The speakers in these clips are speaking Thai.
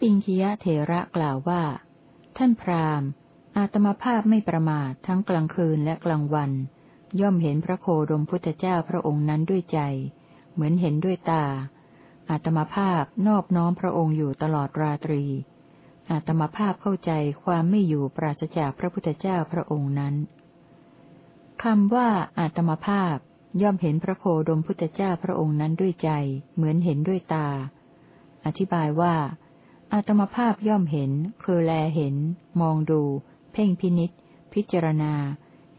ปิงคียะเถระกล่าวว่า ท่านพราหมณ์ อาตมาภาพไม่ประมาททั้งกลางคืนและกลางวัน ย่อมเห็นพระโคดมพุทธเจ้าพระองค์นั้นด้วยใจ เหมือนเห็นด้วยตา อาตมาภาพนอบน้อมพระองค์อยู่ตลอดราตรี อาตมาภาพเข้าใจความไม่อยู่ปราศจากพระพุทธเจ้าพระองค์นั้นคำว่าอาตมาภาพย่อมเห็นพระโคดมพุทธเจ้าพระองค์นั้นด้วยใจ เหมือนเห็นด้วยตา อธิบายว่า อาตมาภาพย่อมเห็น คือแลเห็น มองดู เพ่งพินิษพิจารณา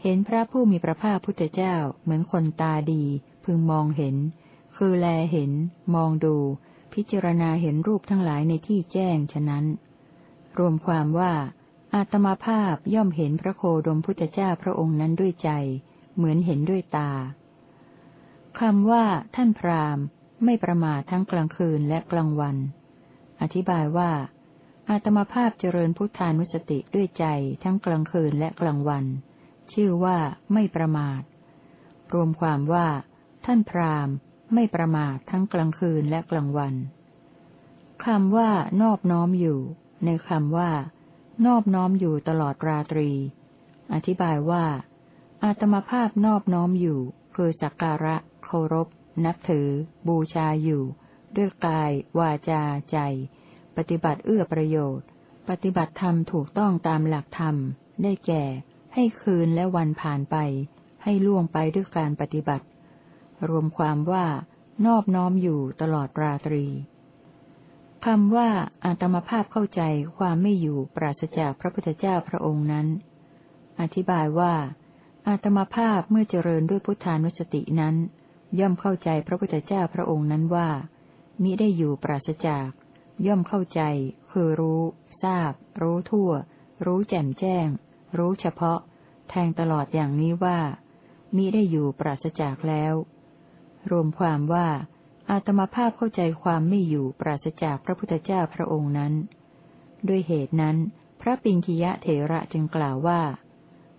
เห็นพระผู้มีพระภาคพุทธเจ้าเหมือนคนตาดี พึงมองเห็น คือแลเห็น มองดู พิจารณาเห็นรูปทั้งหลายในที่แจ้งฉะนั้น รวมความว่าอาตมาภาพย่อมเห็นพระโคดมพุทธเจ้าพระองค์นั้นด้วยใจ เหมือนเห็นด้วยตาคำว่าท่านพราหมณ์ ไม่ประมาททั้งกลางคืนและกลางวัน อธิบายว่า อาตมาภาพเจริญพุทธานุสติด้วยใจทั้งกลางคืนและกลางวัน ชื่อว่าไม่ประมาท รวมความว่า ท่านพราหมณ์ ไม่ประมาททั้งกลางคืนและกลางวันคำว่านอบน้อมอยู่ ในคำว่า นอบน้อมอยู่ตลอดราตรี อธิบายว่า อาตมาภาพนอบน้อมอยู่ คือสักการะ เคารพ นับถือ บูชาอยู่ ด้วยกาย วาจา ใจ ปฏิบัติเอื้อประโยชน์ ปฏิบัติธรรมถูกต้องตามหลักธรรม ได้แก่ ให้คืนและวันผ่านไป ให้ล่วงไปด้วยการปฏิบัติ รวมความว่านอบน้อมอยู่ตลอดราตรีคำว่าอาตมาภาพเข้าใจความไม่อยู่ปราศจากพระพุทธเจ้าพระองค์นั้น อธิบายว่า อาตมาภาพเมื่อเจริญด้วยพุทธานุสตินั้น ย่อมเข้าใจพระพุทธเจ้าพระองค์นั้นว่า มิได้อยู่ปราศจาก ย่อมเข้าใจ คือรู้ ทราบ รู้ทั่ว รู้แจ่มแจ้ง รู้เฉพาะ แทงตลอดอย่างนี้ว่า มิได้อยู่ปราศจากแล้ว รวมความว่า อาตมาภาพเข้าใจความไม่อยู่ปราศจากพระพุทธเจ้าพระองค์นั้น ด้วยเหตุนั้น พระปิงคิยะเถระจึงกล่าวว่า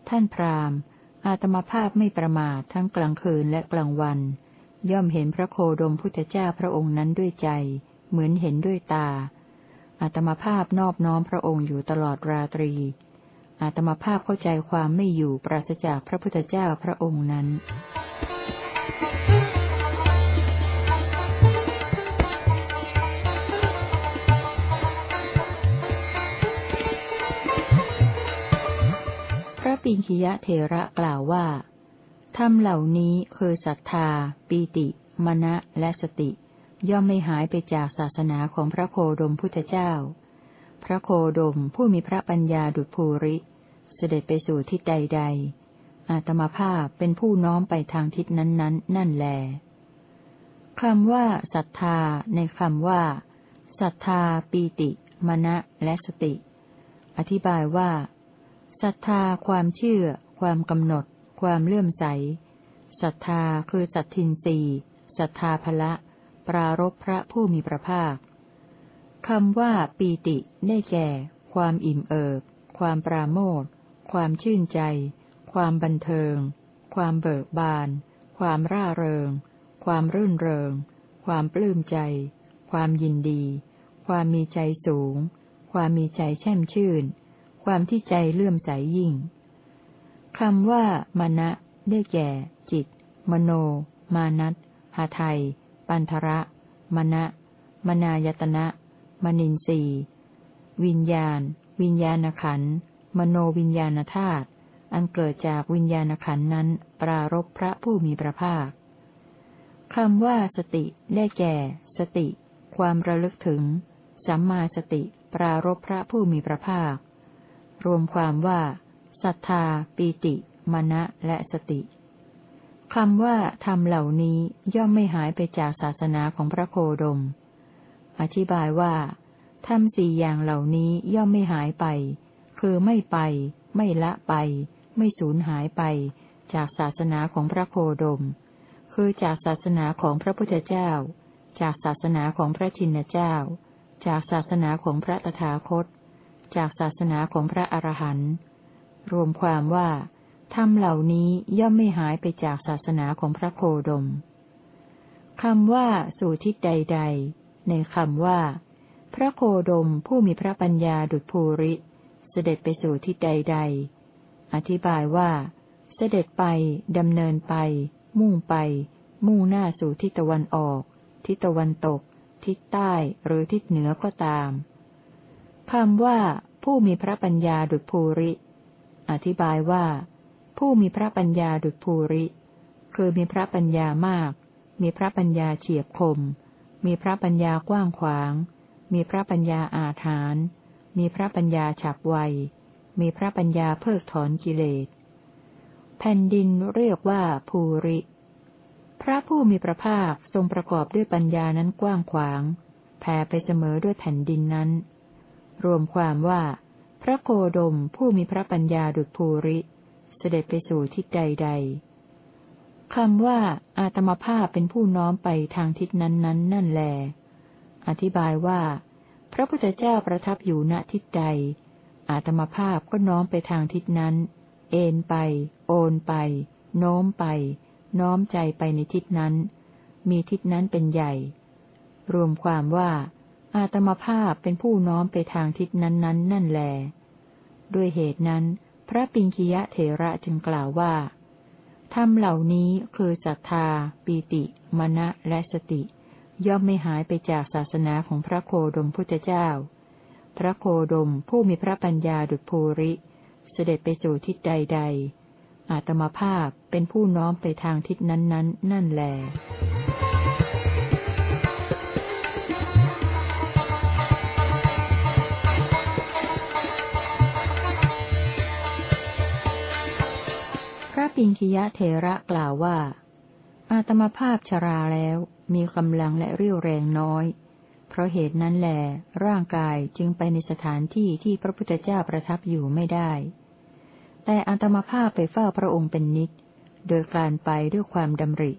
ท่านพราหมณ์อาตมาภาพไม่ประมาททั้งกลางคืนและกลางวัน ย่อมเห็นพระโคดมพุทธเจ้าพระองค์นั้นด้วยใจ เหมือนเห็นด้วยตา อาตมาภาพนอบน้อมพระองค์อยู่ตลอดราตรี อาตมาภาพเข้าใจความไม่อยู่ปราศจากพระพุทธเจ้าพระองค์นั้นพระปิงคิยะเทระกล่าวว่า ธรรมเหล่านี้คือศรัทธา ปีติ มณะ และสติ ย่อมไม่หายไปจากศาสนาของพระโคดมพุทธเจ้า พระโคดมผู้มีพระปัญญาดุจภูริ เสด็จไปสู่ทิศใดๆอาตมาภาพเป็นผู้น้อมไปทางทิศนั้นๆนั่นแลคำว่าศรัทธา ในคำว่าศรัทธา ปีติ มณะ และสติ อธิบายว่าศรัทธาความเชื่อ ความกำหนด ความเลื่อมใสศรัทธาคือสัตทินรีศรัทธาภละ ปรารบพระผู้มีพระภาคคำว่าปีติได้แก่ ความอิ่มเอิบ ความปราโมทความชื่นใจ ความบันเทิง ความเบิกบาน ความร่าเริง ความรื่นเริง ความปลื้มใจ ความยินดี ความมีใจสูง ความมีใจแช่มชื่น ความที่ใจเลื่อมใสยิ่ง คำว่า มณะ ได้แก่ จิต มโน มานัตหาไทย ปันธระ มณะ มนายตนะ มนินทรีวิญญาณ วิญญาณขัน มโนวิญญาณธาตุ อันเกิดจากวิญญาณขันนั้น ปรารบพระผู้มีพระภาคคำว่าสติ ได้แก่ สติ ความระลึกถึง สัมมาสติ ปรารบพระผู้มีพระภาค รวมความว่า ศรัทธา ปีติ มณะ และสติคำว่าธรรมเหล่านี้ย่อมไม่หายไปจากศาสนาของพระโคดม อธิบายว่าธรรมสี่อย่างเหล่านี้ย่อมไม่หายไป คือไม่ไป ไม่ละไป ไม่สูญหายไป จากศาสนาของพระโคดม คือจากศาสนาของพระพุทธเจ้า จากศาสนาของพระชินเจ้า จากศาสนาของพระตถาคต จากศาสนาของพระอรหันต์ รวมความว่าธรรมเหล่านี้ย่อมไม่หายไปจากศาสนาของพระโคดมคำว่าสู่ทิศใด ๆ ในคำว่า พระโคดมผู้มีพระปัญญาดุจภูริ เสด็จไปสู่ทิศใด ๆ อธิบายว่า เสด็จไปดำเนินไป มุ่งไป มุ่งหน้าสู่ทิศตะวันออก ทิศตะวันตก ทิศใต้หรือทิศเหนือก็ตามคำว่า ผู้มีพระปัญญาดุจภูริ อธิบายว่า ผู้มีพระปัญญาดุจภูริ คือมีพระปัญญามาก มีพระปัญญาเฉียบคม มีพระปัญญากว้างขวาง มีพระปัญญาอาถาน มีพระปัญญาฉับไว มีพระปัญญาเพิกถอนกิเลส แผ่นดินเรียกว่าภูริ พระผู้มีพระภาคทรงประกอบด้วยปัญญานั้นกว้างขวาง แผ่ไปเสมอด้วยแผ่นดินนั้น รวมความว่า พระโคดมผู้มีพระปัญญาดุจภูริ เสด็จไปสู่ทิศใดๆคำว่า อาตมภาพเป็นผู้น้อมไปทางทิศนั้นๆนนนั่นแล อธิบายว่า พระพุทธเจ้าประทับอยู่ณทิศใด อาตมภาพก็น้อมไปทางทิศนั้น เอ็นไป โอนไป โน้มไป น้อมใจไปในทิศนั้น มีทิศนั้นเป็นใหญ่ รวมความว่า อาตมภาพเป็นผู้น้อมไปทางทิศนั้นๆนั่นแล ด้วยเหตุนั้น พระปิงคียะเถระจึงกล่าวว่าธรรมเหล่านี้คือศรัทธา ปีติ มณะและสติ ย่อมไม่หายไปจากศาสนาของพระโคดมพุทธเจ้า พระโคดมผู้มีพระปัญญาดุจภูริ เสด็จไปสู่ทิศใด ๆ อาตมภาพเป็นผู้น้อมไปทางทิศนั้นๆนนนั่นแล ปิงคิยะเทระกล่าวว่า อาตมภาพชราแล้วมีกำลังและเรี่ยวแรงน้อย เพราะเหตุนั้นแหลร่างกายจึงไปในสถานที่ที่พระพุทธเจ้าประทับอยู่ไม่ได้ แต่อาตมภาพไปเฝ้าพระองค์เป็นนิดโดยการไปด้วยความดำริ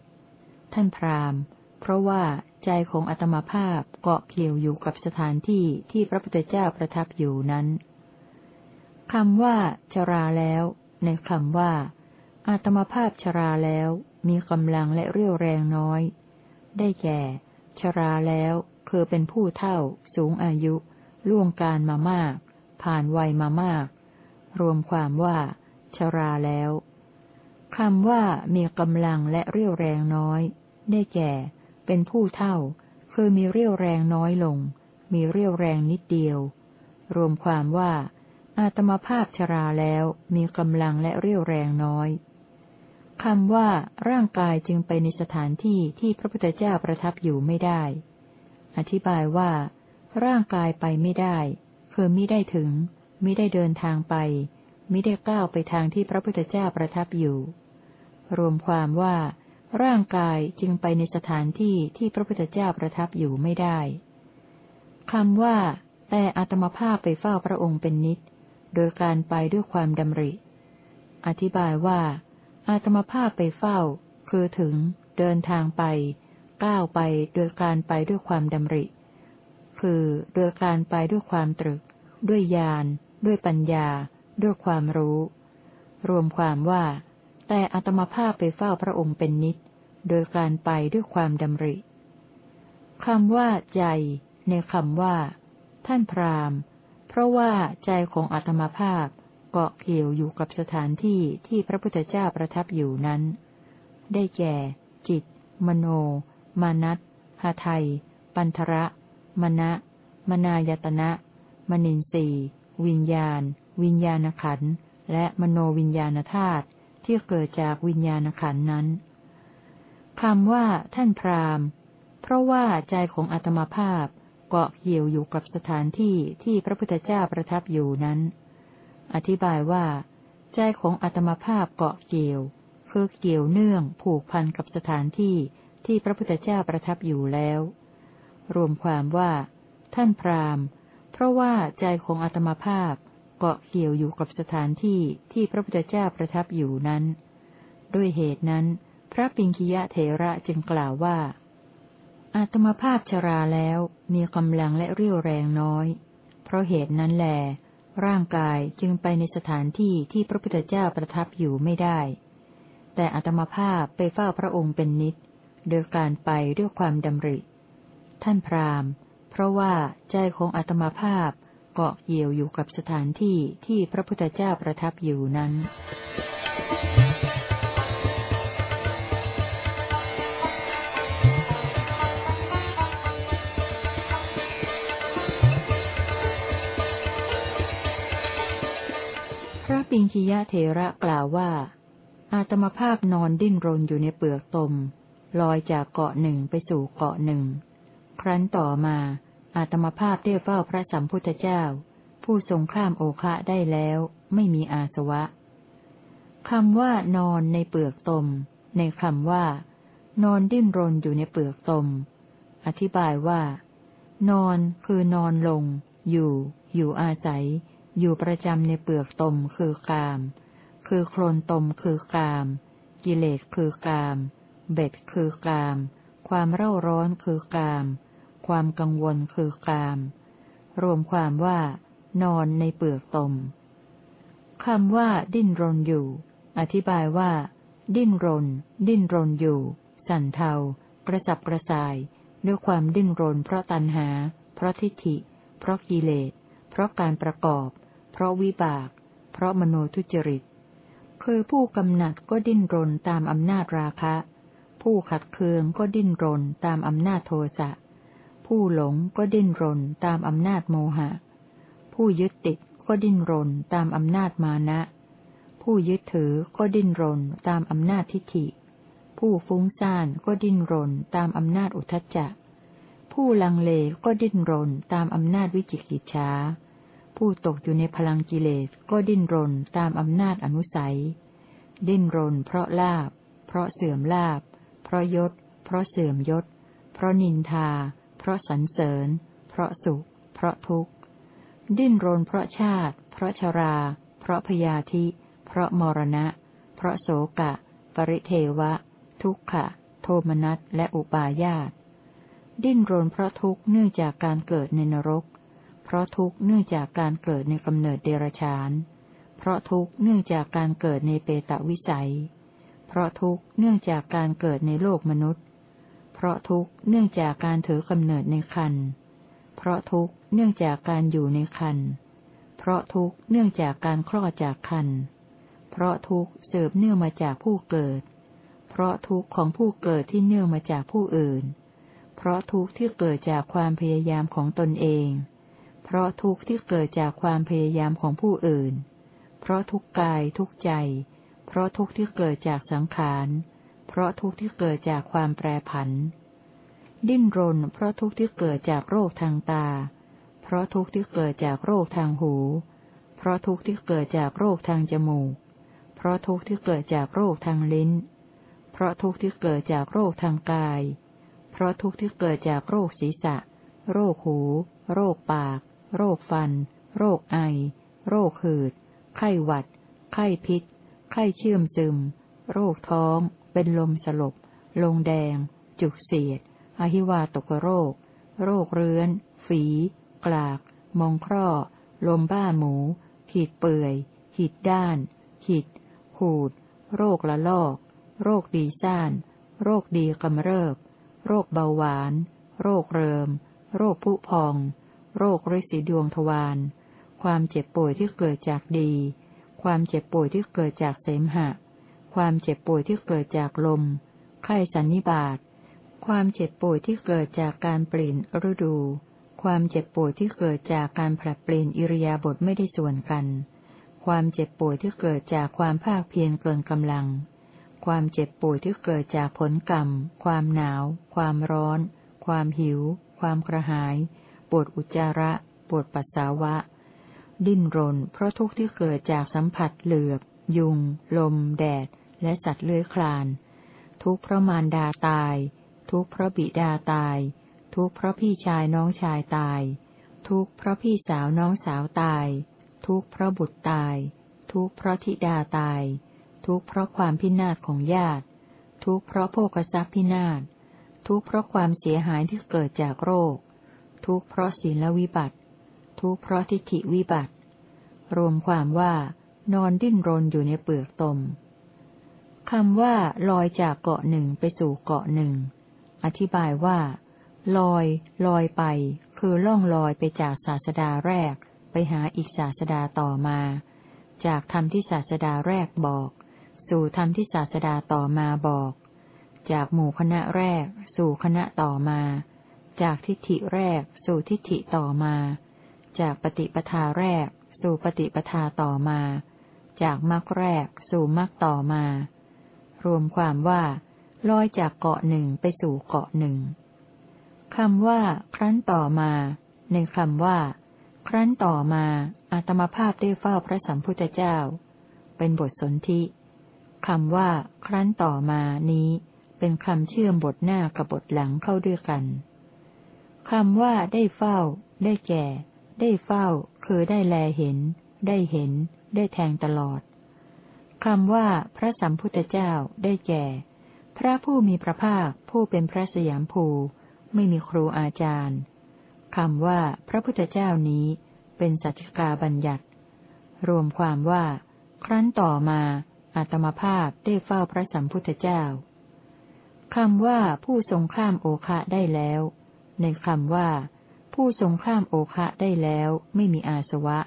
ท่านพราหมณ์ เพราะว่าใจของอาตมภาพเกาะเกี่ยวอยู่กับสถานที่ที่พระพุทธเจ้าประทับอยู่นั้นคำว่าชราแล้ว ในคำว่า อาตมาภาพชราแล้วมีกำลังและเรี่ยวแรงน้อย ได้แก่ ชราแล้วคือเป็นผู้เท่า สูงอายุ ล่วงการมามาก ผ่านวัยมามาก รวมความว่า ชราแล้วคำว่ามีกำลังและเรี่ยวแรงน้อย ได้แก่ เป็นผู้เท่า คือมีเรี่ยวแรงน้อยลง มีเรี่ยวแรงนิดเดียว รวมความว่า อาตมาภาพชราแล้วมีกำลังและเรี่ยวแรงน้อย คำว่าร่างกายจึงไปในสถานที่ที่พระพุทธเจ้าประทับอยู่ไม่ได้ อธิบายว่า ร่างกายไปไม่ได้ คือมิได้ถึง มิได้เดินทางไป มิได้ก้าวไปทางที่พระพุทธเจ้าประทับอยู่ รวมความว่า ร่างกายจึงไปในสถานที่ที่พระพุทธเจ้าประทับอยู่ไม่ได้คำว่า แต่อัตมภาพไปเฝ้าพระองค์เป็นนิด โดยการไปด้วยความดำริ อธิบายว่า อาตมาภาพไปเฝ้า คือถึง เดินทางไป ก้าวไปโดยการไปด้วยความดำริ คือโดยการไปด้วยความตรึก ด้วยญาณด้วยปัญญา ด้วยความรู้ รวมความว่า แต่อาตมาภาพไปเฝ้าพระองค์เป็นนิด โดยการไปด้วยความดำริคำว่าใจ ในคำว่า ท่านพราหมณ์ เพราะว่าใจของอาตมาภาพ เกาะเกี่ยวอยู่กับสถานที่ที่พระพุทธเจ้าประทับอยู่นั้น ได้แก่ จิต มโน มานัตหาไทย ปันทระ มณะ มนายตนะ มนินทรีวิญญาณ วิญญาณขันและมโนวิญญาณธาตุที่เกิดจากวิญญาณขันนั้นคำว่าท่านพราหมณ์ เพราะว่าใจของอาตมาภาพเกาะเกี่ยวอยู่กับสถานที่ที่พระพุทธเจ้าประทับอยู่นั้น อธิบายว่า ใจของอัตมภาพเกาะเกี่ยวคือเกี่ยวเนื่องผูกพันกับสถานที่ที่พระพุทธเจ้าประทับอยู่แล้ว รวมความว่า ท่านพราหมณ์ เพราะว่าใจของอัตมภาพเกาะเกี่ยวอยู่กับสถานที่ที่พระพุทธเจ้าประทับอยู่นั้น ด้วยเหตุนั้น พระปิงคิยะเถระจึงกล่าวว่า อาตมภาพชราแล้วมีกำลังและเรี่ยวแรงน้อย เพราะเหตุนั้นแหล ร่างกายจึงไปในสถานที่ที่พระพุทธเจ้าประทับอยู่ไม่ได้ แต่อัตมภาพไปเฝ้าพระองค์เป็นนิด โดยการไปด้วยความดำริ ท่านพราหมณ์ เพราะว่าใจของอัตมาภาพเกาะเกี่ยวอยู่กับสถานที่ที่พระพุทธเจ้าประทับอยู่นั้นพระปิงคียะเถระกล่าวว่า อาตมาภาพนอนดิ้นรนอยู่ในเปลือกตม ลอยจากเกาะหนึ่งไปสู่เกาะหนึ่ง ครั้นต่อมา อาตมาภาพได้เฝ้าพระสัมพุทธเจ้า ผู้ทรงข้ามโอคะได้แล้ว ไม่มีอาสวะคำว่านอนในเปลือกตม ในคำว่า นอนดิ้นรนอยู่ในเปลือกตม อธิบายว่า นอนคือนอนลง อยู่ อยู่อาศัย อยู่ประจำในเปลือกตมคือกาม คือโคลนตมคือกาม กิเลสคือกาม เบ็ดคือกาม ความเร่าร้อนคือกาม ความกังวลคือกาม รวมความว่า นอนในเปลือกตมคำว่า ดิ้นรนอยู่ อธิบายว่า ดิ้นรน ดิ้นรนอยู่ สั่นเทากระสับกระส่าย ด้วยความดิ้นรนเพราะตัณหา เพราะทิฏฐิ เพราะกิเลส เพราะการประกอบ เพราะวิบาก เพราะมโนทุจริต คือผู้กำหนัดก็ดิ้นรนตามอำนาจราคะ ผู้ขัดเคืองก็ดิ้นรนตามอำนาจโทสะ ผู้หลงก็ดิ้นรนตามอำนาจโมหะ ผู้ยึดติดก็ดิ้นรนตามอำนาจมานะ ผู้ยึดถือก็ดิ้นรนตามอำนาจทิฏฐิ ผู้ฟุ้งซ่านก็ดิ้นรนตามอำนาจอุทจจะ ผู้ลังเลก็ดิ้นรนตามอำนาจวิจิกิจฉา ผู้ตกอยู่ในพลังกิเลสก็ดิ้นรนตามอำนาจอนุสัย ดิ้นรนเพราะลาบ เพราะเสื่อมลาบ เพราะยศ เพราะเสื่อมยศ เพราะนินทา เพราะสรรเสริญ เพราะสุข เพราะทุกข์ ดิ้นรนเพราะชาติ เพราะชรา เพราะพยาธิ เพราะมรณะ เพราะโศกะ ปริเทวะ ทุกขะ โทมนัสและอุปาญาต ดิ้นรนเพราะทุกข์เนื่องจากการเกิดในนรก เพราะทุกข์เนื่องจากการเกิดในกำเนิดเดรัจฉาน เพราะทุกข์เนื่องจากการเกิดในเปตะวิสัย เพราะทุกข์เนื่องจากการเกิดในโลกมนุษย์ เพราะทุกข์เนื่องจากการถือกำเนิดในคัน เพราะทุกข์เนื่องจากการอยู่ในคัน เพราะทุกข์เนื่องจากการคลอดจากคัน เพราะทุกข์เสืบเนื่องมาจากผู้เกิด เพราะทุกข์ของผู้เกิดที่เนื่องมาจากผู้อื่น เพราะทุกข์ที่เกิดจากความพยายามของตนเอง เพราะทุกข์ที่เกิดจากความพยายามของผู้อื่น เพราะทุกกายทุกใจ เพราะทุกข์ที่เกิดจากสังขาร เพราะทุกข์ที่เกิดจากความแปรผัน ดิ้นรน เพราะทุกข์ที่เกิดจากโรคทางตา เพราะทุกข์ที่เกิดจากโรคทางหู เพราะทุกข์ที่เกิดจากโรคทางจมูก เพราะทุกข์ที่เกิดจากโรคทางลิ้น เพราะทุกข์ที่เกิดจากโรคทางกาย เพราะทุกข์ที่เกิดจากโรคศีรษะ โรคหู โรคปาก โรคฟัน โรคไอ โรคหืด ไข้หวัด ไข้พิษ ไข้เชื่อมซึม โรคท้อง เป็นลมสลบ ลงแดง จุกเสียด อหิวาตกโรค โรคเรื้อน ฝี กลาก มองคร่อ ลมบ้าหมู ขีดเปื่อย ขีดด้าน ขีด หูด โรคละลอก โรคดีซ่าน โรคดีกำเริบ โรคเบาหวาน โรคเริม โรคผุพอง โรคริสีดวงทวาร ความเจ็บป่วยที่เกิดจากดี ความเจ็บป่วยที่เกิดจากเสมหะ ความเจ็บป่วยที่เกิดจากลม ไข้สันนิบาต ความเจ็บป่วยที่เกิดจากการเปลี่ยนฤดู ความเจ็บป่วยที่เกิดจากการผลัดเปลี่ยนอิริยาบถไม่ได้ส่วนกัน ความเจ็บป่วยที่เกิดจากความภาคเพียรเกินกำลัง ความเจ็บป่วยที่เกิดจากผลกรรม ความหนาว ความร้อน ความหิว ความกระหาย วดอุจจาระ ปวดปัสสาวะ ดิ้นรน เพราะทุกข์ที่เกิดจากสัมผัสเหลือบ ยุง ลม แดด และสัตว์เลื้อยคลาน ทุกข์เพราะมารดาตาย ทุกข์เพราะบิดาตาย ทุกข์เพราะพี่ชายน้องชายตาย ทุกข์เพราะพี่สาวน้องสาวตาย ทุกข์เพราะบุตรตาย ทุกข์เพราะธิดาตาย ทุกข์เพราะความพินาศของญาติ ทุกข์เพราะโภกทรัพย์พินาศ ทุกข์เพราะความเสียหายที่เกิดจากโรค ทุกเพราะศีลวิบัติ ทุกเพราะทิฏฐิวิบัติ รวมความว่านอนดิ้นรนอยู่ในเปลือกตมคำว่า ลอยจากเกาะหนึ่งไปสู่เกาะหนึ่ง อธิบายว่า ลอย ลอยไป คือล่องลอยไปจากศาสดาแรก ไปหาอีกศาสดาต่อมา จากธรรมที่ศาสดาแรกบอก สู่ธรรมที่ศาสดาต่อมาบอก จากหมู่คณะแรก สู่คณะต่อมา จากทิฏฐิแรก สู่ทิฏฐิต่อมา จากปฏิปทาแรก สู่ปฏิปทาต่อมา จากมรรคแรก สู่มรรคต่อมา รวมความว่าลอยจากเกาะหนึ่งไปสู่เกาะหนึ่งคำว่า ครั้นต่อมา ในคำว่า ครั้นต่อมาอาตมาภาพได้เฝ้าพระสัมพุทธเจ้า เป็นบทสนธิคำว่า ครั้นต่อมานี้ เป็นคำเชื่อมบทหน้ากับบทหลังเข้าด้วยกัน คำว่าได้เฝ้า ได้แก่ ได้เฝ้า คือได้แลเห็น ได้เห็น ได้แทงตลอดคำว่าพระสัมพุทธเจ้าได้แก่ พระผู้มีพระภาคผู้เป็นพระสยามภู ไม่มีครูอาจารย์คำว่าพระพุทธเจ้านี้เป็นสัจกาบัญญัติ รวมความว่า ครั้นต่อมาอาตมาภาพได้เฝ้าพระสัมพุทธเจ้าคำว่าผู้ทรงข้ามโอคะได้แล้ว ในคำว่า ผู้ทรงข้ามโอคะได้แล้วไม่มีอาสวะ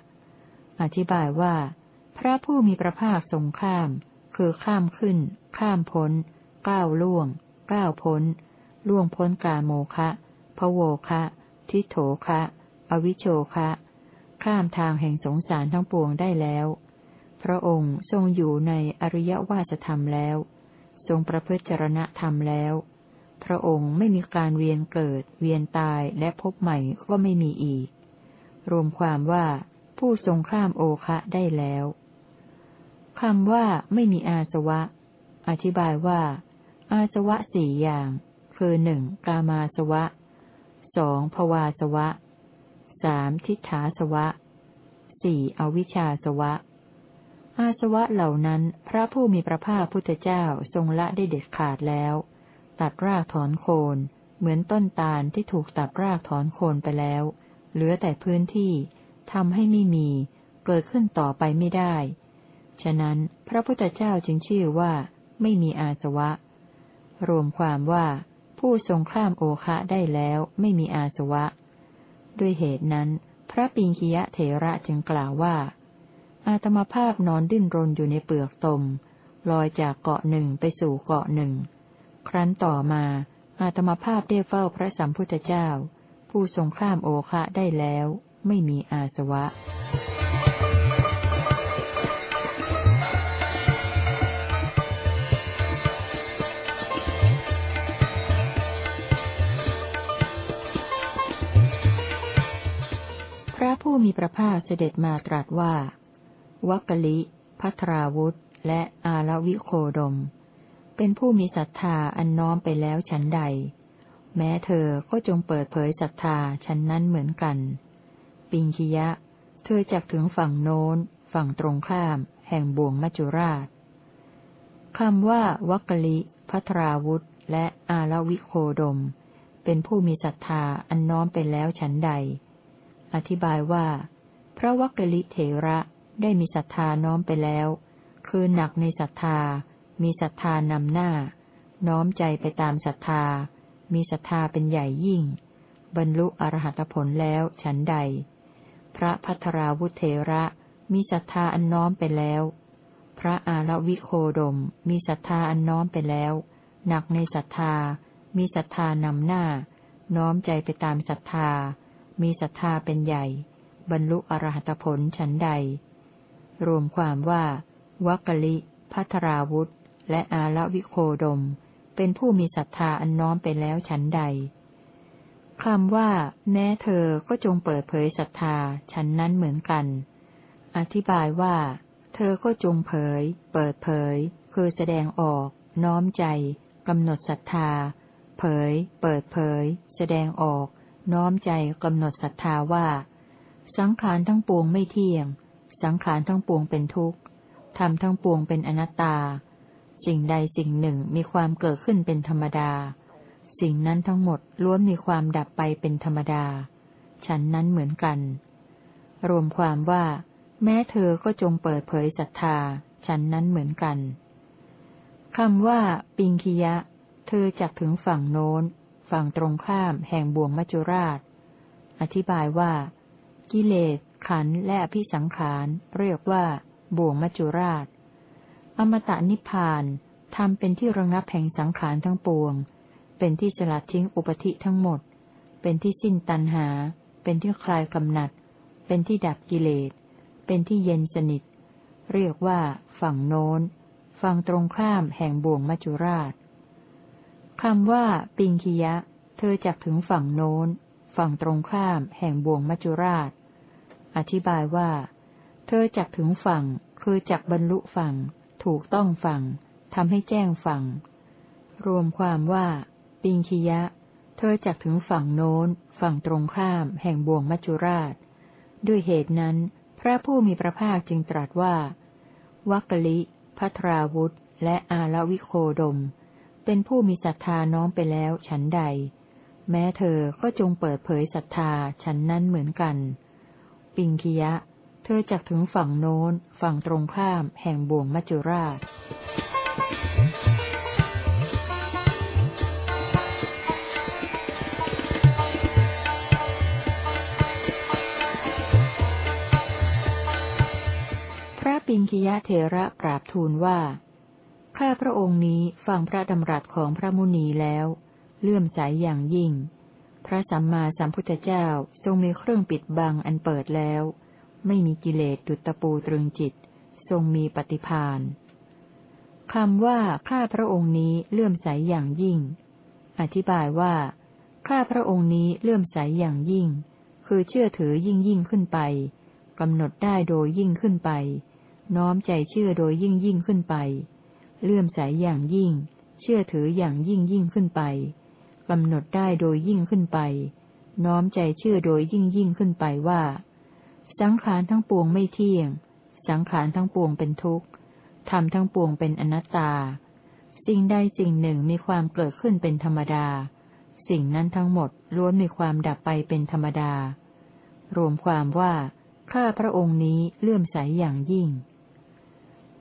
อธิบายว่า พระผู้มีพระภาคทรงข้าม คือข้ามขึ้น ข้ามพ้น ก้าวล่วง ก้าวพ้น ล่วงพ้นกาโมคะพะโวคะ ทิโถคะ อวิโชคะ ข้ามทางแห่งสงสารทั้งปวงได้แล้ว พระองค์ทรงอยู่ในอริยวาสธรรมแล้ว ทรงประพฤติจรณธรรมแล้ว พระองค์ไม่มีการเวียนเกิด เวียนตายและพบใหม่ก็ไม่มีอีก รวมความว่าผู้ทรงข้ามโอคะได้แล้วคำว่าไม่มีอาสวะ อธิบายว่า อาสวะสี่อย่าง คือหนึ่งกามาสวะสองภวาสวะสามทิฏฐาสวะสี่อวิชชาสวะ อาสวะเหล่านั้นพระผู้มีพระภาคพุทธเจ้าทรงละได้เด็ดขาดแล้ว ตัดรากถอนโคน เหมือนต้นตาลที่ถูกตัดรากถอนโคนไปแล้ว เหลือแต่พื้นที่ทำให้ไม่มี เกิดขึ้นต่อไปไม่ได้ ฉะนั้นพระพุทธเจ้าจึงชื่อว่า ไม่มีอาสวะ รวมความว่า ผู้ทรงข้ามโอคะได้แล้วไม่มีอาสวะ ด้วยเหตุนั้น พระปิงคียะเถระจึงกล่าวว่า อาตมาภาพนอนดิ้นรนอยู่ในเปลือกตม ลอยจากเกาะหนึ่งไปสู่เกาะหนึ่ง ครั้นต่อมาอาตมาภาพได้เฝ้าพระสัมพุทธเจ้า ผู้ทรงข้ามโอคะได้แล้ว ไม่มีอาสวะพระผู้มีพระภาคเสด็จมาตรัสว่า วักลิ พัทราวุธ และอาลวิโคดม เป็นผู้มีศรัทธาอันน้อมไปแล้วฉันใด แม้เธอก็จงเปิดเผยศรัทธาฉันนั้นเหมือนกัน ปิงคิยะ เธอจักถึงฝั่งโน้น ฝั่งตรงข้าม แห่งบ่วงมัจจุราชคำว่าวักลิ พัทราวุธ และอาลวิโคดม เป็นผู้มีศรัทธาอันน้อมไปแล้วฉันใด อธิบายว่า พระวักกลิเถระได้มีศรัทธาน้อมไปแล้ว คือหนักในศรัทธา มีศรัทธานำหน้า น้อมใจไปตามศรัทธา มีศรัทธาเป็นใหญ่ยิ่ง บรรลุอรหัตผลแล้วฉันใด พระพัทราวุเถระมีศรัทธาอันน้อมไปแล้ว พระอาลวิโคดม มีศรัทธาอันน้อมไปแล้ว หนักในศรัทธา มีศรัทธานำหน้า น้อมใจไปตามศรัทธา มีศรัทธาเป็นใหญ่ บรรลุอรหัตผลฉันใด รวมความว่าวักลิพัทราวุธ และอาลวิโคดม เป็นผู้มีศรัทธาอันน้อมไปแล้วฉันใดคำว่า แม้เธอก็จงเปิดเผยศรัทธาฉันนั้นเหมือนกัน อธิบายว่า เธอก็จงเผย เปิดเผยคือแสดงออก น้อมใจกำหนดศรัทธา เผย เปิดเผย แสดงออก น้อมใจกำหนดศรัทธาว่า สังขารทั้งปวงไม่เที่ยง สังขารทั้งปวงเป็นทุกข์ทำทั้งปวงเป็นอนัตตา สิ่งใดสิ่งหนึ่งมีความเกิดขึ้นเป็นธรรมดา สิ่งนั้นทั้งหมดล้วนมีความดับไปเป็นธรรมดา ฉันนั้นเหมือนกัน รวมความว่า แม้เธอก็จงเปิดเผยศรัทธา ฉันนั้นเหมือนกันคำว่า ปิงคิยะ เธอจักถึงฝั่งโน้น ฝั่งตรงข้ามแห่งบ่วงมัจจุราช อธิบายว่า กิเลสขันและอภิสังขาร เรียกว่า บ่วงมัจจุราช อมตะนิพพานทำเป็นที่ระงับแห่งสังขารทั้งปวง เป็นที่สลัดทิ้งอุปธิทั้งหมด เป็นที่สิ้นตัณหา เป็นที่คลายกำหนัด เป็นที่ดับกิเลส เป็นที่เย็นสนิท เรียกว่า ฝั่งโน้น ฝั่งตรงข้ามแห่งบ่วงมัจจุราชคำว่า ปิงคิยะ เธอจักถึงฝั่งโน้น ฝั่งตรงข้ามแห่งบ่วงมัจจุราช อธิบายว่า เธอจักถึงฝั่งคือจักบรรลุฝั่ง ถูกต้องฝั่งทำให้แจ้งฝั่ง รวมความว่า ปิงคิยะ เธอจักถึงฝั่งโน้น ฝั่งตรงข้าม แห่งบ่วงมัจจุราช ด้วยเหตุนั้น พระผู้มีพระภาคจึงตรัสว่า วักกลิพัทราวุธ และอาลวิโคดม เป็นผู้มีศรัทธาน้อมไปแล้วฉันใด แม้เธอก็จงเปิดเผยศรัทธาฉันนั้นเหมือนกัน ปิงคิยะ เธอจักถึงฝั่งโน้น ฝั่งตรงข้ามแห่งบ่วงมัจจุราช พระปิงคิยะเทระกราบทูลว่า ข้าพระองค์นี้ฟังพระดำรัสของพระมุนีแล้ว เลื่อมใสยอย่างยิ่ง พระสัมมาสัมพุทธเจ้าทรงมีเครื่องปิดบังอันเปิดแล้ว ไม่มีกิเลสดุจตะปูตรึงจิต ทรงมีปฏิพานคำว่าข้าพระองค์นี้เลื่อมใสยอย่างยิ่ง อธิบายว่า ข้าพระองค์นี้เลื่อมใสยอย่างยิ่ง คือเชื่อถือยิ่งยิ่งขึ้นไปกำหนดได้โดยยิ่งขึ้นไป น้อมใจเชื่อโดยยิ่งยิ่งขึ้นไป เลื่อมใสอย่างยิ่ง เชื่อถืออย่างยิ่งยิ่งขึ้นไปกำหนดได้โดยยิ่งขึ้นไป น้อมใจเชื่อโดยยิ่งยิ่งขึ้นไปว่า สังขารทั้งปวงไม่เที่ยง สังขารทั้งปวงเป็นทุกข์ทำทั้งปวงเป็นอนัตตา สิ่งใดสิ่งหนึ่งมีความเกิดขึ้นเป็นธรรมดา สิ่งนั้นทั้งหมดล้วนมีความดับไปเป็นธรรมดา รวมความว่า ข้าพระองค์นี้เลื่อมใสอย่างยิ่ง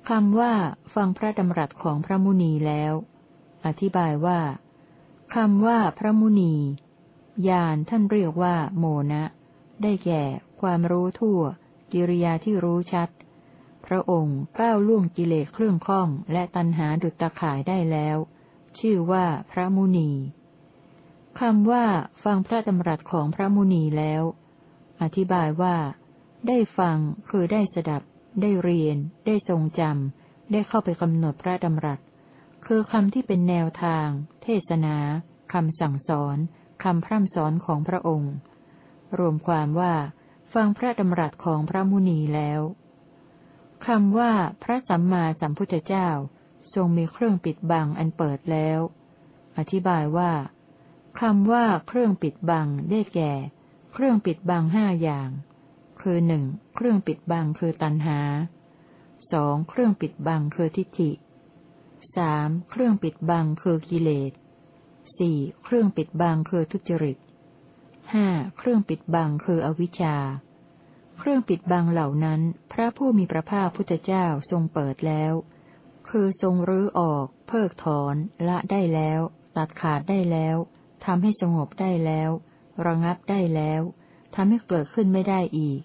คำว่า ฟังพระดำรัสของพระมุนีแล้ว อธิบายว่าคำว่าพระมุนีญาณท่านเรียกว่า โมนะ ได้แก่ ความรู้ทั่ว กิริยาที่รู้ชัด พระองค์ก้าวล่วงกิเลสเครื่องข้องและตัณหาดุจตะข่ายได้แล้ว ชื่อว่าพระมุนีคำว่า ฟังพระดำรัสของพระมุนีแล้ว อธิบายว่า ได้ฟังคือได้สดับ ได้เรียน ได้ทรงจำได้เข้าไปกำหนดพระดำรัส คือคำที่เป็นแนวทาง เทศนาคำสั่งสอนคำพร่ำสอนของพระองค์ รวมความว่า ฟังพระดำรัสของพระมุนีแล้วคำว่าพระสัมมาสัมพุทธเจ้าทรงมีเครื่องปิดบังอันเปิดแล้ว อธิบายว่าคำว่าเครื่องปิดบังได้แก่ เครื่องปิดบังห้าอย่าง คือหนึ่งเครื่องปิดบังคือตัณหาสองเครื่องปิดบังคือทิฏฐิสามเครื่องปิดบังคือกิเลสสี่เครื่องปิดบังคือทุจริตห้าเครื่องปิดบังคืออวิชชา เครื่องปิดบังเหล่านั้น พระผู้มีพระภาคพุทธเจ้าทรงเปิดแล้ว คือทรงรื้อออก เพิกถอน ละได้แล้ว ตัดขาดได้แล้วทำให้สงบได้แล้ว ระงับได้แล้วทำให้เกิดขึ้นไม่ได้อีก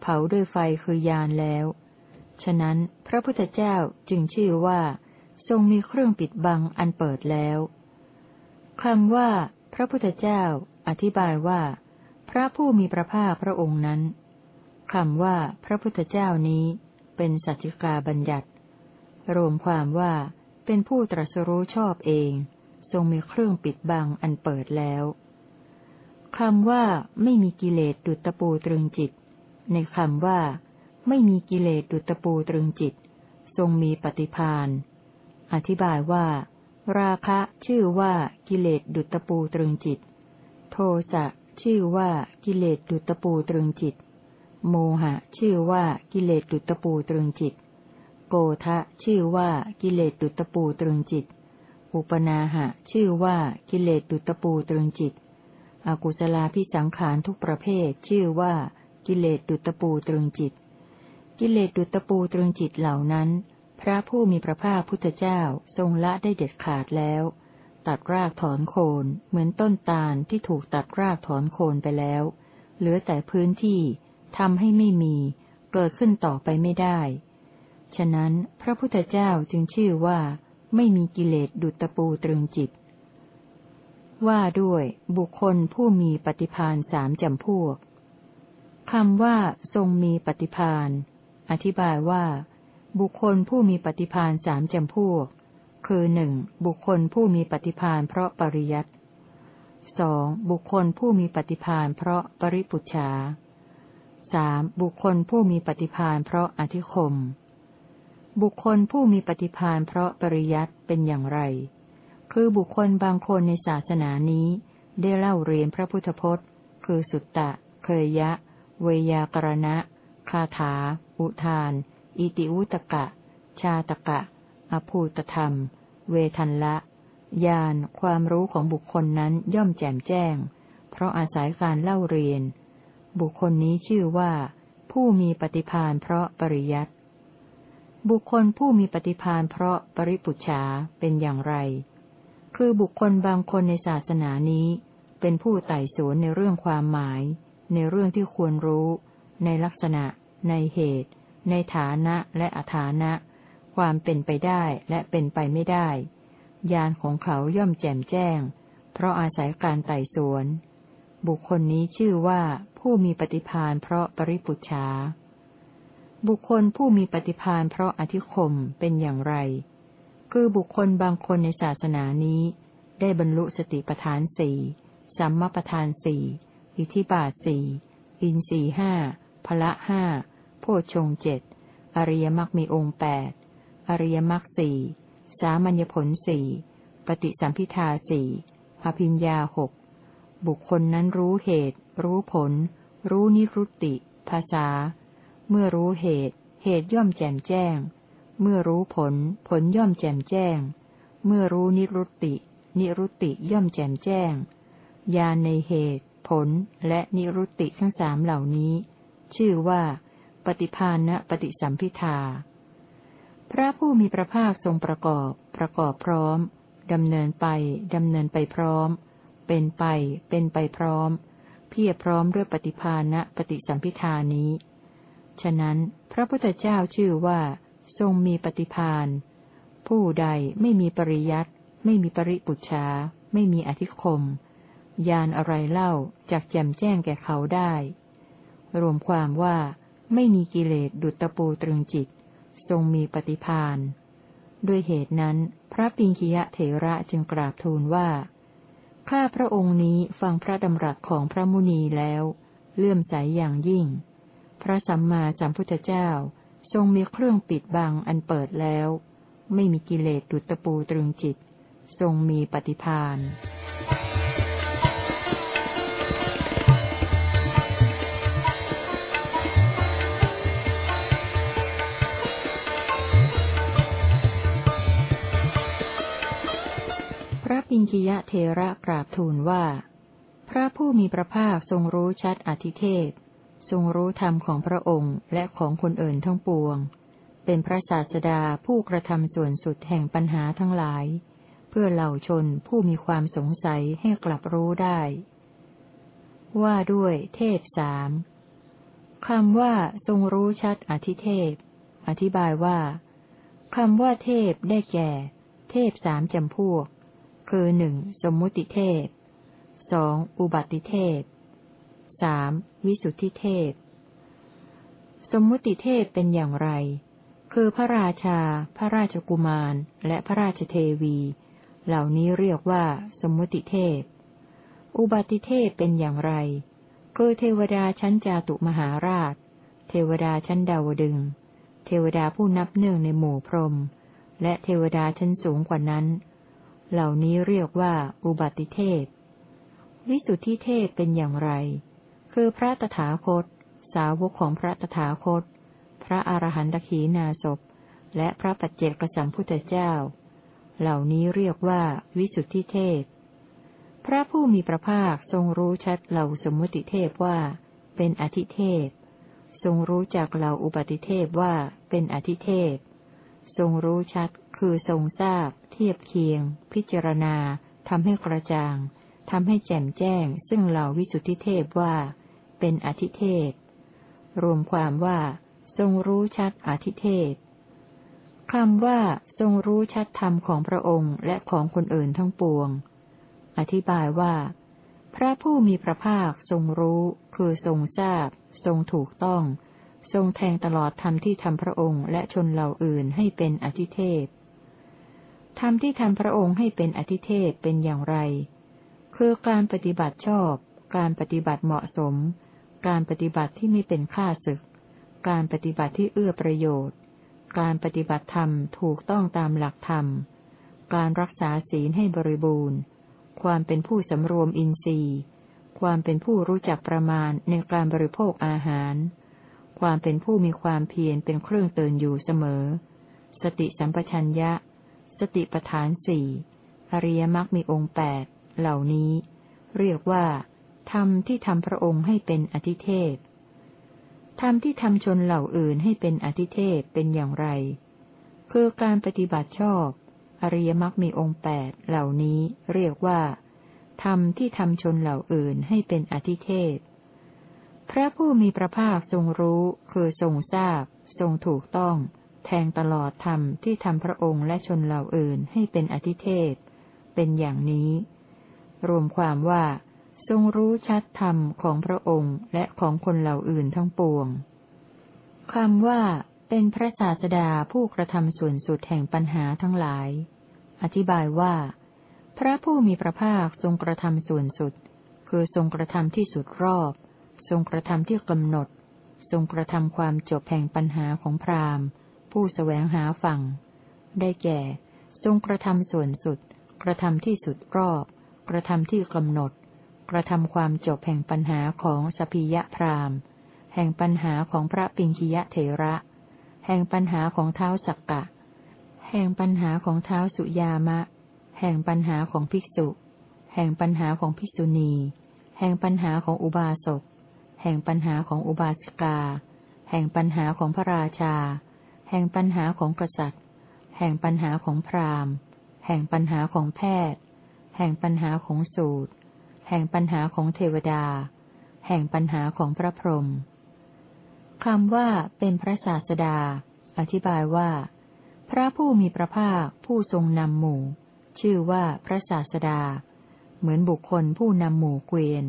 เผาด้วยไฟคือยานแล้ว ฉะนั้นพระพุทธเจ้าจึงชื่อว่า ทรงมีเครื่องปิดบังอันเปิดแล้วคำว่า พระพุทธเจ้า อธิบายว่า พระผู้มีพระภาคพระองค์นั้น คำว่า พระพุทธเจ้านี้ เป็นสัจจิกาบัญญัติ รวมความว่าเป็นผู้ตรัสรู้ชอบเอง ทรงมีเครื่องปิดบังอันเปิดแล้วคำว่าไม่มีกิเลสดุตปูตรึงจิต ในคำว่า ไม่มีกิเลสดุตปูตรึงจิต ทรงมีปฏิพานอธิบายว่า ราคะชื่อว่ากิเลสดุตปูตรึงจิต โทสะชื่อว่ากิเลสดุตปูตรึงจิต โมหะ ชื่อว่ากิเลสดุตปูตรึงจิต โกทะ ชื่อว่ากิเลสดุตปูตรึงจิต อุปนาหะ ชื่อว่ากิเลสดุตปูตรึงจิต อกุศลาพิสังขารทุกประเภท ชื่อว่ากิเลสดุตปูตรึงจิต กิเลสดุตปูตรึงจิตเหล่านั้น พระผู้มีพระภาคพุทธเจ้าทรงละได้เด็ดขาดแล้ว ตัดรากถอนโคนเหมือนต้นตาลที่ถูกตัดรากถอนโคนไปแล้ว เหลือแต่พื้นที่ ทำให้ไม่มี เกิดขึ้นต่อไปไม่ได้ ฉะนั้นพระพุทธเจ้าจึงชื่อว่า ไม่มีกิเลสดุจตะปูตรึงจิต ว่าด้วยบุคคลผู้มีปฏิพานสามจำพวกคำว่า ทรงมีปฏิพานอธิบายว่า บุคคลผู้มีปฏิพานสามจำพวก คือหนึ่งบุคคลผู้มีปฏิพานเพราะปริยัติสองบุคคลผู้มีปฏิพานเพราะปริปุจฉา สามบุคคลผู้มีปฏิพานเพราะอธิคม บุคคลผู้มีปฏิพานเพราะปริยัติเป็นอย่างไร คือบุคคลบางคนในศาสนานี้ ได้เล่าเรียนพระพุทธพจน์ คือสุตตะ เคยยะ เวยากรณะ คาถา อุทาน อิติวุตกะ ชาตกะ อภูตธรรม เวทันละญาณความรู้ของบุคคลนั้นย่อมแจ่มแจ้ง เพราะอาศัยการเล่าเรียน บุคคลนี้ชื่อว่า ผู้มีปฏิพานเพราะปริยัติบุคคลผู้มีปฏิพานเพราะปริปุจฉาเป็นอย่างไร คือบุคคลบางคนในศาสนานี้ เป็นผู้ไต่สวนในเรื่องความหมาย ในเรื่องที่ควรรู้ ในลักษณะ ในเหตุ ในฐานะและอฐานะ ความเป็นไปได้และเป็นไปไม่ได้ ญาณของเขาย่อมแจ่มแจ้ง เพราะอาศัยการไต่สวน บุคคลนี้ชื่อว่า ผู้มีปฏิพานเพราะปริปุจฉาบุคคลผู้มีปฏิพานเพราะอธิคมเป็นอย่างไร คือบุคคลบางคนในศาสนานี้ ได้บรรลุสติปทานสี่สัมมาปทานสี่อิทิบาทสี่อินสี่ห้าพละห้าโพชงเจ็ดอริยมรรคมีองค์แปดอริยมรรคสี่สามัญญผลสี่ปฏิสัมพิทาสี่อภิญญาหกบุคคลนั้นรู้เหตุรู้ผล รู้นิรุตติ ภาษา เมื่อรู้เหตุ เหตุย่อมแจ่มแจ้ง เมื่อรู้ผล ผลย่อมแจ่มแจ้ง เมื่อรู้นิรุตติ นิรุตติย่อมแจ่มแจ้ง ญาณในเหตุ ผล และนิรุตติทั้งสามเหล่านี้ ชื่อว่า ปฏิภาณปฏิสัมพิทา พระผู้มีพระภาคทรงประกอบ ประกอบพร้อมดำเนินไป ดำเนินไปพร้อม เป็นไป เป็นไปพร้อม เพียรพร้อมด้วยปฏิภาณะปฏิสัมพิธานี้ ฉะนั้นพระพุทธเจ้าชื่อว่า ทรงมีปฏิภาณ ผู้ใดไม่มีปริยัติไม่มีปริปุจฉาไม่มีอธิคม ยานอะไรเล่าจากแจมแจ้งแก่เขาได้ รวมความว่าไม่มีกิเลสดุจตะปูตรึงจิต ทรงมีปฏิพานด้วยเหตุนั้น พระปิงคียะเถระจึงกราบทูลว่า ข้าพระองค์นี้ฟังพระดำรัสของพระมุนีแล้ว เลื่อมใสอย่างยิ่ง พระสัมมาสัมพุทธเจ้าทรงมีเครื่องปิดบังอันเปิดแล้ว ไม่มีกิเลสดุจตะปูตรึงจิต ทรงมีปฏิพาน ปิงกิยะเทระกราบทูลว่า พระผู้มีพระภาคทรงรู้ชัดอธิเทศ ทรงรู้ธรรมของพระองค์และของคนอื่นทั้งปวง เป็นพระศาสดาผู้กระทำส่วนสุดแห่งปัญหาทั้งหลาย เพื่อเหล่าชนผู้มีความสงสัยให้กลับรู้ได้ ว่าด้วยเทพสามคำว่าทรงรู้ชัดอธิเทพ อธิบายว่าคำว่าเทพได้แก่ เทพสามจำพวก คือหนึ่งสมมุติเทพสองอุบัติเทพสามวิสุทธิเทพ สมมุติเทพเป็นอย่างไร คือพระราชา พระราชกุมาร และพระราชเทวี เหล่านี้เรียกว่า สมมุติเทพ อุบัติเทพเป็นอย่างไร คือเทวดาชั้นจาตุมหาราช เทวดาชั้นดาวดึง เทวดาผู้นับเนื่งในหมู่พรหม และเทวดาชั้นสูงกว่านั้น เหล่านี้เรียกว่า อุบัติเทพวิสุทธิเทพเป็นอย่างไร คือพระตถาคต สาวกของพระตถาคต พระอรหันตขีนาศพและพระปัจเจกสัมพุทธเจ้า เหล่านี้เรียกว่า วิสุทธิเทพพระผู้มีพระภาคทรงรู้ชัดเหล่าสมมติเทพว่า เป็นอธิเทพ ทรงรู้จักเหล่าอุบัติเทพว่าเป็นอธิเทพ ทรงรู้ชัดคือทรงทราบ ทียบเคียง พิจารณาทำให้กระจ่างทำให้แจ่มแจ้ง ซึ่งเหล่าวิสุทธิเทพว่า เป็นอธิเทพ รวมความว่า ทรงรู้ชัดอธิเทพคำว่า ทรงรู้ชัดธรรมของพระองค์และของคนอื่นทั้งปวง อธิบายว่า พระผู้มีพระภาคทรงรู้ คือทรงทราบ ทรงถูกต้อง ทรงแทงตลอดธรรมที่ทำพระองค์และชนเหล่าอื่นให้เป็นอธิเทพ ธรรมที่ทำพระองค์ให้เป็นอธิเทพเป็นอย่างไร คือการปฏิบัติชอบ การปฏิบัติเหมาะสม การปฏิบัติที่ไม่เป็นข้าศึก การปฏิบัติที่เอื้อประโยชน์ การปฏิบัติธรรมถูกต้องตามหลักธรรม การรักษาศีลให้บริบูรณ์ ความเป็นผู้สำรวมอินทรีย์ ความเป็นผู้รู้จักประมาณในการบริโภคอาหาร ความเป็นผู้มีความเพียรเป็นเครื่องเตือนอยู่เสมอ สติสัมปชัญญะ สติปฐานสี่อริยมรรคมีองค์แปดเหล่านี้ เรียกว่า ธรรมที่ทำพระองค์ให้เป็นอธิเทพธรรมที่ทำชนเหล่าอื่นให้เป็นอธิเทพเป็นอย่างไร คือการปฏิบัติชอบ อริยมรรคมีองค์แปดเหล่านี้เรียกว่า ธรรมที่ทำชนเหล่าอื่นให้เป็นอธิเทพพระผู้มีพระภาคทรงรู้คือทรงทราบ ทรงถูกต้อง แทงตลอดธรรมที่ทำพระองค์และชนเหล่าอื่นให้เป็นอธิเทพเป็นอย่างนี้ รวมความว่า ทรงรู้ชัดธรรมของพระองค์และของคนเหล่าอื่นทั้งปวงคำว่า เป็นพระศาสดาผู้กระทำส่วนสุดแห่งปัญหาทั้งหลาย อธิบายว่า พระผู้มีพระภาคทรงกระทำส่วนสุด คือทรงกระทำที่สุดรอบ ทรงกระทำที่กำหนด ทรงกระทำความจบแห่งปัญหาของพราหมณ์ ผู้สแสวงหาฝั่ง ได้แก่ ทรงกระทำส่วนสุด กระทำที่สุดรอบ กระทำที่กำหนด กระทำความจบแห่งปัญหาของสพิยะพรามแห่งปัญหาของพระปิงคียะเถระ แห่งปัญหาของเท้าสักกะ แห่งปัญหาของเท้าสุยามะ แห่งปัญหาของภิกษุ แห่งปัญหาของภิกษุณี แห่งปัญหาของอุบาสก แห่งปัญหาของอุบาสิกา แห่งปัญหาของพระราชา แห่งปัญหาของกษัตริย์ แห่งปัญหาของพราหมณ์ แห่งปัญหาของแพทย์ แห่งปัญหาของสูตร แห่งปัญหาของเทวดา แห่งปัญหาของพระพรหมคำว่าเป็นพระศาสดา อธิบายว่า พระผู้มีพระภาคผู้ทรงนำหมู่ ชื่อว่าพระศาสดา เหมือนบุคคลผู้นำหมู่เกวียน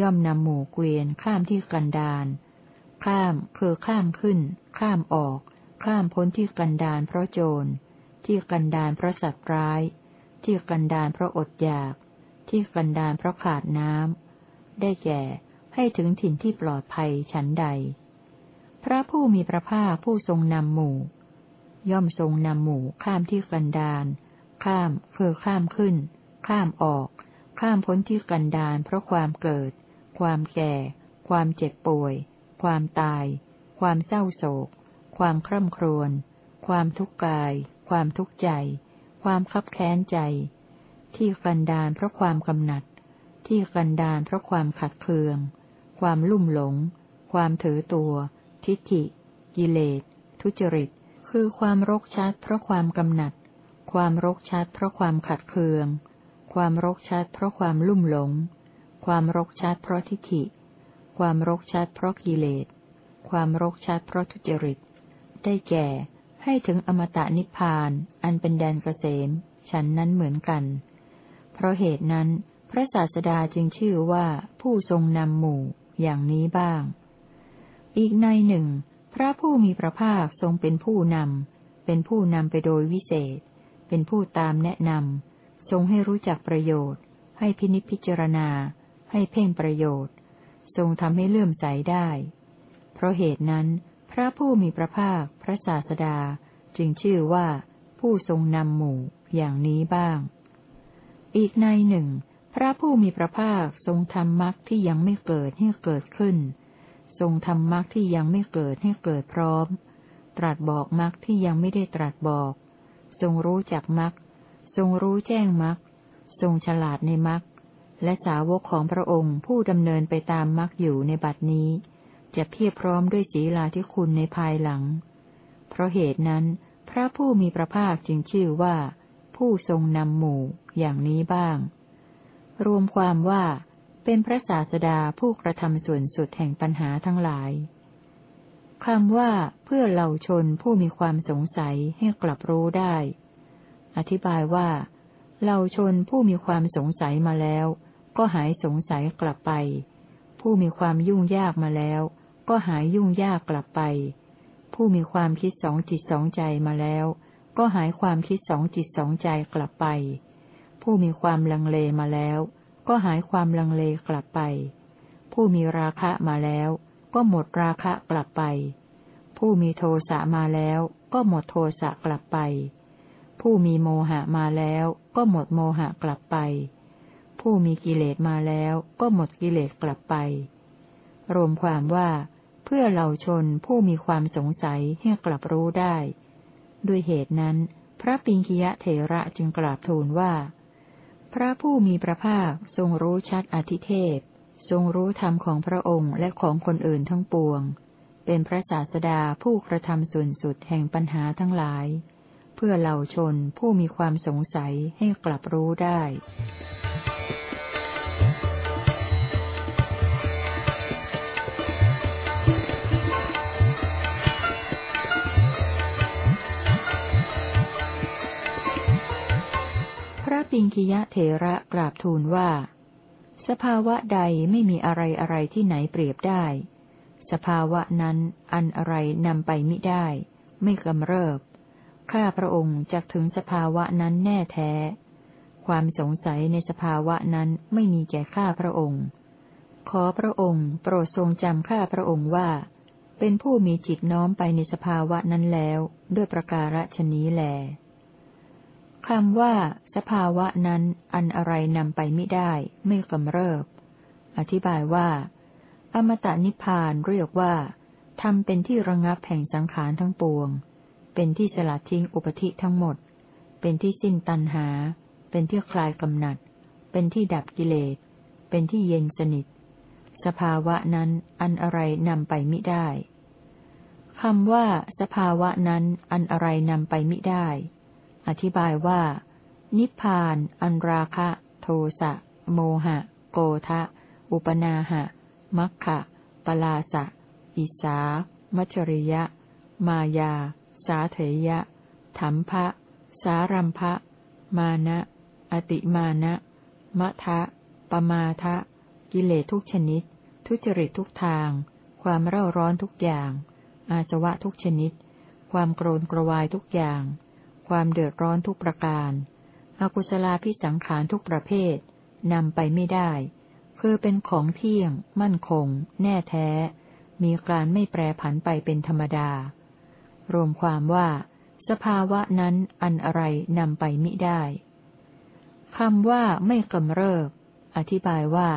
ย่อมนำหมู่เกวียนข้ามที่กันดานข้ามคือข้ามขึ้น ข้ามออก ข้ามพ้นที่กันดานเพราะโจร ที่กันดานเพราะสัตว์ร้าย ที่กันดานเพราะอดอยาก ที่กันดานเพราะขาดน้ำ ได้แก่ ให้ถึงถิ่นที่ปลอดภัยฉันใด พระผู้มีพระภาคผู้ทรงนำหมู่ ย่อมทรงนำหมู่ข้ามที่กันดาน ข้ามคือข้ามขึ้น ข้ามออก ข้ามพ้นที่กันดานเพราะความเกิด ความแก่ ความเจ็บป่วย ความตาย ความเศร้าโศก ความคร่ำครวญ ความทุกข์กาย ความทุกข์ใจ ความคับแค้นใจ ที่กันดานเพราะความกำหนัด ที่กันดานเพราะความขัดเคือง ความลุ่มหลง ความถือตัว ทิฏฐิ กิเลส ทุจริต คือความรกชัดเพราะความกำหนัด ความรกชัดเพราะความขัดเคือง ความรกชัดเพราะความลุ่มหลง ความรกชัดเพราะทิฏฐิ ความรกชัดเพราะกิเลส ความรกชัดเพราะทุจริต ได้แก่ ให้ถึงอมตะนิพพาน อันเป็นแดนเกษม ฉันนั้นเหมือนกัน เพราะเหตุนั้น พระศาสดาจึงชื่อว่าผู้ทรงนำหมู่ อย่างนี้บ้าง อีกในหนึ่ง พระผู้มีพระภาคทรงเป็นผู้นำ เป็นผู้นำไปโดยวิเศษ เป็นผู้ตามแนะนำ ทรงให้รู้จักประโยชน์ ให้พินิจพิจารณา ให้เพ่งประโยชน์ ทรงทำให้เลื่อมใสได้ เพราะเหตุนั้น พระผู้มีพระภาค พระศาสดา จึงชื่อว่า ผู้ทรงนำหมู่อย่างนี้บ้าง อีกในหนึ่ง พระผู้มีพระภาคทรงทำมรรคที่ยังไม่เกิดให้เกิดขึ้น ทรงทำมรรคที่ยังไม่เกิดให้เกิดพร้อม ตรัสบอกมรรคที่ยังไม่ได้ตรัสบอก ทรงรู้จักมรรคทรงรู้แจ้งมรรคทรงฉลาดในมรรคและสาวกของพระองค์ผู้ดำเนินไปตามมรรคอยู่ในบัดนี้ จะเพียบพร้อมด้วยศีลาที่คุณในภายหลัง เพราะเหตุนั้น พระผู้มีพระภาคจึงชื่อว่า ผู้ทรงนำหมู่อย่างนี้บ้าง รวมความว่า เป็นพระศาสดาผู้กระทำส่วนสุดแห่งปัญหาทั้งหลายคำว่าเพื่อเหล่าชนผู้มีความสงสัยให้กลับรู้ได้ อธิบายว่า เหล่าชนผู้มีความสงสัยมาแล้ว ก็หายสงสัยกลับไป ผู้มีความยุ่งยากมาแล้ว ก็หายยุ่งยากกลับไป ผู้มีความคิดสองจิตสองใจมาแล้ว ก็หายความคิดสองจิตสองใจกลับไป ผู้มีความลังเลมาแล้ว ก็หายความลังเลกลับไป ผู้มีราคะมาแล้ว ก็หมดราคะกลับไป ผู้มีโทสะมาแล้ว ก็หมดโทสะกลับไป ผู้มีโมหะมาแล้ว ก็หมดโมหะกลับไป ผู้มีกิเลสมาแล้ว ก็หมดกิเลสกลับไปรวมความว่า พื่อเราชนผู้มีความสงสัยให้กลับรู้ได้ ด้วยเหตุนั้น พระปิงคิยะเถระจึงกราบทูลว่า พระผู้มีพระภาคทรงรู้ชัดอธิเทพ ทรงรู้ธรรมของพระองค์และของคนอื่นทั้งปวง เป็นพระศาสดาผู้กระทำส่วนสุดแห่งปัญหาทั้งหลาย เพื่อเหล่าชนผู้มีความสงสัยให้กลับรู้ได้ ปิงคิยะเถระกราบทูลว่า สภาวะใดไม่มีอะไรอะไรที่ไหนเปรียบได้ สภาวะนั้นอันอะไรนำไปมิได้ ไม่กำเริบ ข้าพระองค์จะถึงสภาวะนั้นแน่แท้ ความสงสัยในสภาวะนั้นไม่มีแก่ข้าพระองค์ ขอพระองค์โปรดทรงจำข้าพระองค์ว่า เป็นผู้มีจิตน้อมไปในสภาวะนั้นแล้ว ด้วยประการฉนี้แล คำว่า สภาวะนั้น อันอะไรนำไปไม่ได้ ไม่กำเริบ อธิบายว่า อมตะนิพพานเรียกว่าทำเป็นที่ระงับแห่งสังขารทั้งปวง เป็นที่สลัดทิ้งอุปธิทั้งหมด เป็นที่สิ้นตัณหา เป็นที่คลายกำหนัด เป็นที่ดับกิเลส เป็นที่เย็นสนิท สภาวะนั้นอันอะไรนำไปมิได้คำว่า สภาวะนั้นอันอะไรนำไปมิได้ อธิบายว่า นิพพาน อันราคะ โทสะ โมหะ โกทะ อุปนาหะ มัคคะปลาสะ อิสา มัจริยะ มายา สาเถยะถัมภะ สารัมภะ มานะ อติมานะ มะทะ ปมาทะ กิเลสทุกชนิด ทุจริตทุกทาง ความเร่าร้อนทุกอย่าง อาสวะทุกชนิด ความโกรนกระวายทุกอย่าง ความเดือดร้อนทุกประการ อกุศลาพิสังขารทุกประเภท นำไปไม่ได้ คือเป็นของเที่ยง มั่นคง แน่แท้ มีการไม่แปรผันไปเป็นธรรมดา รวมความว่า สภาวะนั้นอันอะไรนำไปมิได้คำว่าไม่กำเริบ อธิบายว่า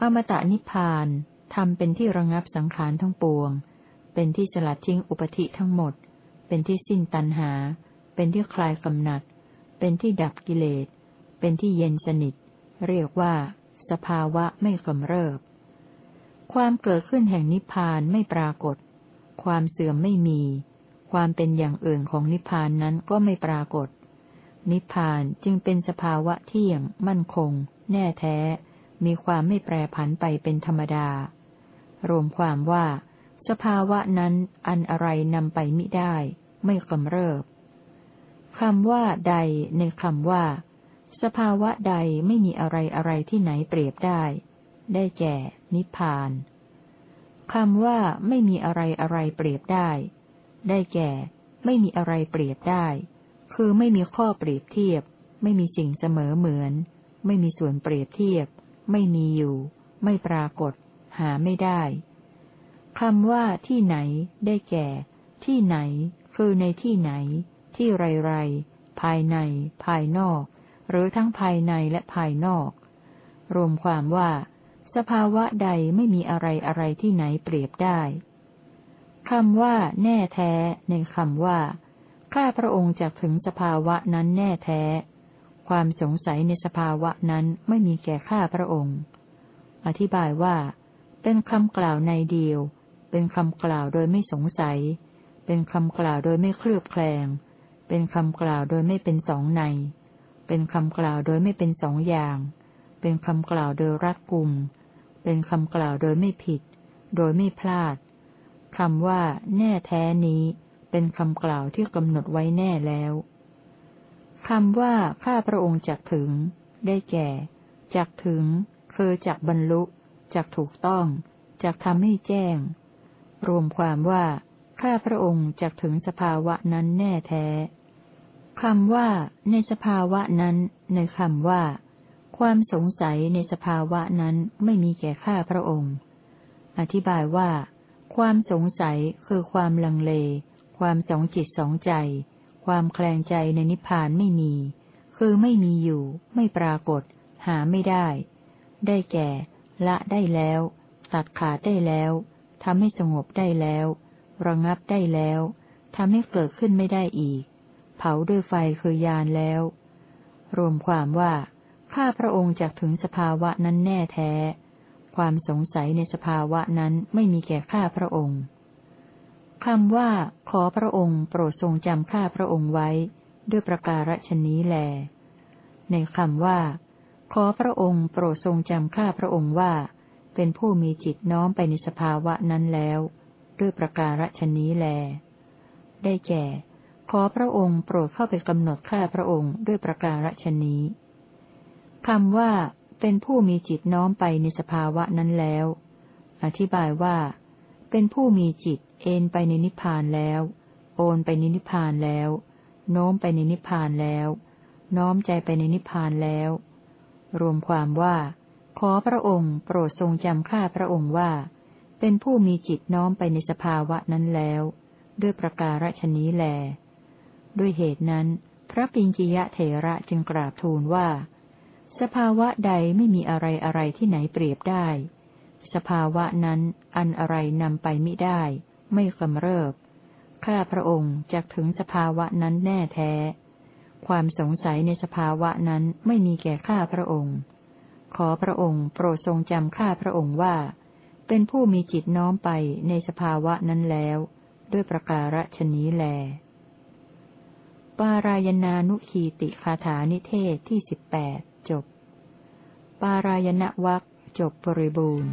อมตะนิพพานทำเป็นที่ระงับสังขารทั้งปวง เป็นที่สลัดทิ้งอุปธิทั้งหมด เป็นที่สิ้นตัณหา เป็นที่คลายกำหนัด เป็นที่ดับกิเลส เป็นที่เย็นสนิท เรียกว่า สภาวะไม่กำเริบ ความเกิดขึ้นแห่งนิพพานไม่ปรากฏ ความเสื่อมไม่มี ความเป็นอย่างอื่นของนิพพานนั้นก็ไม่ปรากฏ นิพพานจึงเป็นสภาวะเที่ยง มั่นคง แน่แท้ มีความไม่แปรผันไปเป็นธรรมดา รวมความว่า สภาวะนั้นอันอะไรนำไปมิได้ ไม่กำเริบ คำว่าใดในคำว่า สภาวะใดไม่มีอะไรอะไรที่ไหนเปรียบได้ ได้แก่ นิพพานคำว่าไม่มีอะไรอะไรเปรียบได้ ได้แก่ ไม่มีอะไรเปรียบได้ คือไม่มีข้อเปรียบเทียบ ไม่มีสิ่งเสมอเหมือน ไม่มีส่วนเปรียบเทียบ ไม่มีอยู่ ไม่ปรากฏ หาไม่ได้คำว่าที่ไหน ได้แก่ ที่ไหน คือในที่ไหน ที่ไรไรภายใน ภายนอก หรือทั้งภายในและภายนอก รวมความว่า สภาวะใดไม่มีอะไรอะไรที่ไหนเปรียบได้คำว่า แน่แท้ ในคำว่า ข้าพระองค์จะถึงสภาวะนั้นแน่แท้ ความสงสัยในสภาวะนั้นไม่มีแก่ข้าพระองค์ อธิบายว่า เป็นคำกล่าวในเดียว เป็นคำกล่าวโดยไม่สงสัย เป็นคำกล่าวโดยไม่เคลือบแคลง เป็นคำกล่าวโดยไม่เป็นสองใน เป็นคำกล่าวโดยไม่เป็นสองอย่าง เป็นคำกล่าวโดยรัดกุม เป็นคำกล่าวโดยไม่ผิด โดยไม่พลาด คำว่า แน่แท้นี้ เป็นคำกล่าวที่กำหนดไว้แน่แล้ว คำว่า ข้าพระองค์จักถึง ได้แก่ จักถึง คือจักบรรลุ จักถูกต้อง จักทำให้แจ้ง รวมความว่า ข้าพระองค์จักถึงสภาวะนั้นแน่แท้ คำว่า ในสภาวะนั้น ในคำว่า ความสงสัยในสภาวะนั้นไม่มีแก่ข้าพระองค์ อธิบายว่า ความสงสัยคือความลังเล ความสองจิตสองใจ ความแคลงใจในนิพพานไม่มี คือไม่มีอยู่ ไม่ปรากฏ หาไม่ได้ ได้แก่ ละได้แล้ว ตัดขาดได้แล้วทำให้สงบได้แล้ว ระงับได้แล้วทำให้เกิดขึ้นไม่ได้อีก เผาด้วยไฟคือยานแล้ว รวมความว่าข้าพระองค์จักถึงสภาวะนั้นแน่แท้ ความสงสัยในสภาวะนั้นไม่มีแก่ข้าพระองค์คำว่า ขอพระองค์โปรดทรงจำข้าพระองค์ไว้ ด้วยประการฉนี้แล ในคำว่า ขอพระองค์โปรดทรงจำข้าพระองค์ว่า เป็นผู้มีจิตน้อมไปในสภาวะนั้นแล้ว ด้วยประการฉนี้แล ได้แก่ ขอพระองค์โปรดเข้าไปกำหนดข้าพระองค์ด้วยประการฉนี้คำว่า เป็นผู้มีจิตน้อมไปในสภาวะนั้นแล้ว อธิบายว่า เป็นผู้มีจิตเอนไปในนิพพานแล้ว โอนไปในนิพพานแล้ว โน้มไปในนิพพานแล้ว น้อมใจไปในนิพพานแล้ว รวมความว่า ขอพระองค์โปรดทรงจำข้าพระองค์ว่า เป็นผู้มีจิตน้อมไปในสภาวะนั้นแล้ว ด้วยประการฉนี้แล ด้วยเหตุนั้น พระปิญจิยะเถระจึงกราบทูลว่า สภาวะใดไม่มีอะไรอะไรที่ไหนเปรียบได้ สภาวะนั้นอันอะไรนำไปไม่ได้ ไม่กำเริบ ข้าพระองค์จะถึงสภาวะนั้นแน่แท้ ความสงสัยในสภาวะนั้นไม่มีแก่ข้าพระองค์ ขอพระองค์โปรดทรงจำข้าพระองค์ว่า เป็นผู้มีจิตน้อมไปในสภาวะนั้นแล้ว ด้วยประการฉนี้แล ปารายนานุขีติคาถานิเทศที่สิบแปดจบ ปารายณวักจบบริบูรณ์